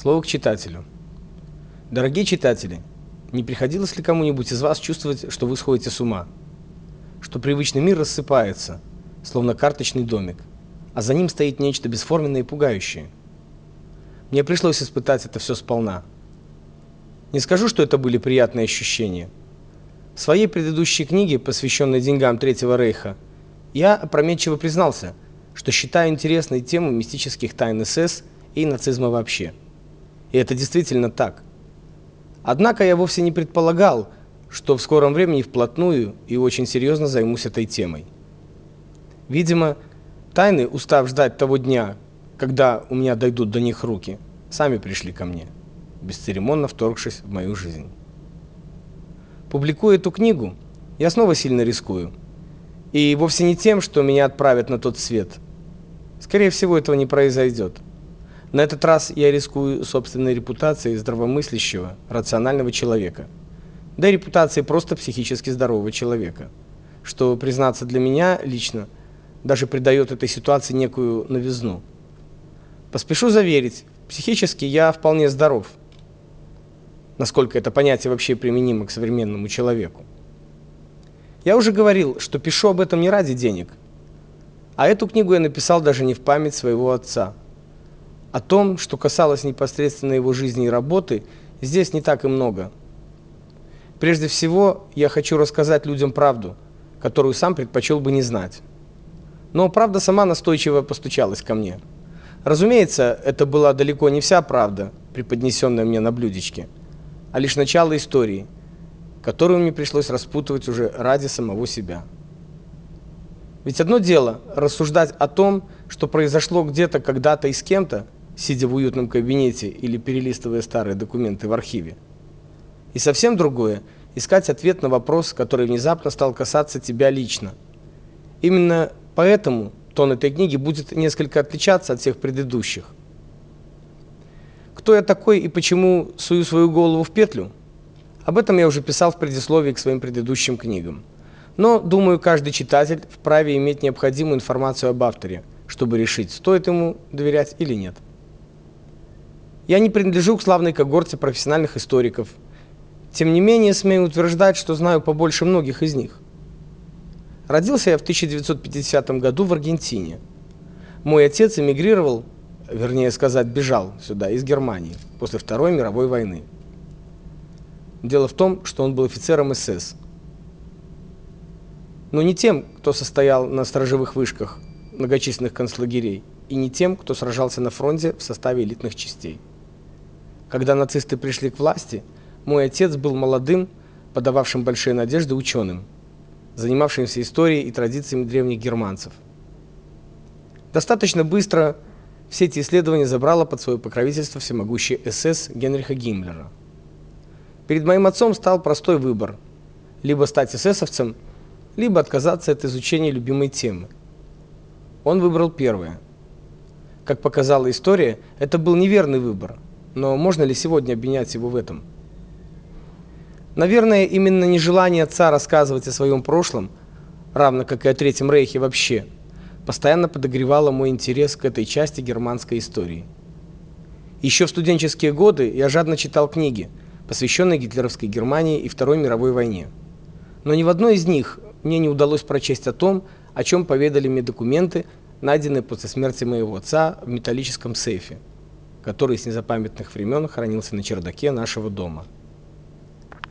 Слово к читателю. Дорогие читатели, не приходилось ли кому-нибудь из вас чувствовать, что вы сходите с ума? Что привычный мир рассыпается, словно карточный домик, а за ним стоит нечто бесформенное и пугающее. Мне пришлось испытать это все сполна. Не скажу, что это были приятные ощущения. В своей предыдущей книге, посвященной деньгам Третьего рейха, я опрометчиво признался, что считаю интересной тему мистических тайн СС и нацизма вообще. И это действительно так. Однако я вовсе не предполагал, что в скором времени вплотную и очень серьезно займусь этой темой. Видимо, тайны, устав ждать того дня, когда у меня дойдут до них руки, сами пришли ко мне, бесцеремонно вторгшись в мою жизнь. Публикуя эту книгу, я снова сильно рискую. И вовсе не тем, что меня отправят на тот свет. Скорее всего, этого не произойдет. На этот раз я рискую собственной репутацией здравомыслящего, рационального человека. Да и репутацией просто психически здорового человека, что, признаться для меня лично, даже придает этой ситуации некую новизну. Поспешу заверить, психически я вполне здоров. Насколько это понятие вообще применимо к современному человеку. Я уже говорил, что пишу об этом не ради денег. А эту книгу я написал даже не в память своего отца. О том, что касалось непосредственно его жизни и работы, здесь не так и много. Прежде всего, я хочу рассказать людям правду, которую сам предпочел бы не знать. Но правда сама настойчиво постучалась ко мне. Разумеется, это была далеко не вся правда, преподнесенная мне на блюдечке, а лишь начало истории, которую мне пришлось распутывать уже ради самого себя. Ведь одно дело рассуждать о том, что произошло где-то когда-то и с кем-то, сидя в уютном кабинете или перелистывая старые документы в архиве. И совсем другое искать ответ на вопрос, который внезапно стал касаться тебя лично. Именно поэтому тон этой книги будет несколько отличаться от всех предыдущих. Кто я такой и почему сую свою голову в петлю? Об этом я уже писал в предисловии к своим предыдущим книгам. Но, думаю, каждый читатель вправе иметь необходимую информацию об авторе, чтобы решить, стоит ему доверять или нет. Я не принадлежу к славной когорте профессиональных историков. Тем не менее, смею утверждать, что знаю побольше многих из них. Родился я в 1950 году в Аргентине. Мой отец эмигрировал, вернее сказать, бежал сюда из Германии после Второй мировой войны. Дело в том, что он был офицером СС. Но не тем, кто состоял на сторожевых вышках многочисленных концлагерей, и не тем, кто сражался на фронте в составе элитных частей. Когда нацисты пришли к власти, мой отец был молодым, подававшим большие надежды ученым, занимавшимся историей и традициями древних германцев. Достаточно быстро все эти исследования забрало под свое покровительство всемогущий СС Генриха Гиммлера. Перед моим отцом стал простой выбор: либо стать эсэсовцем, либо отказаться от изучения любимой темы. Он выбрал первое. Как показала история, это был неверный выбор. Но можно ли сегодня обвинять его в этом? Наверное, именно нежелание отца рассказывать о своем прошлом, равно как и о Третьем рейхе вообще, постоянно подогревало мой интерес к этой части германской истории. Еще в студенческие годы я жадно читал книги, посвященные гитлеровской Германии и Второй мировой войне. Но ни в одной из них мне не удалось прочесть о том, о чем поведали мне документы, найденные после смерти моего отца в металлическом сейфе который с незапамятных времен хранился на чердаке нашего дома.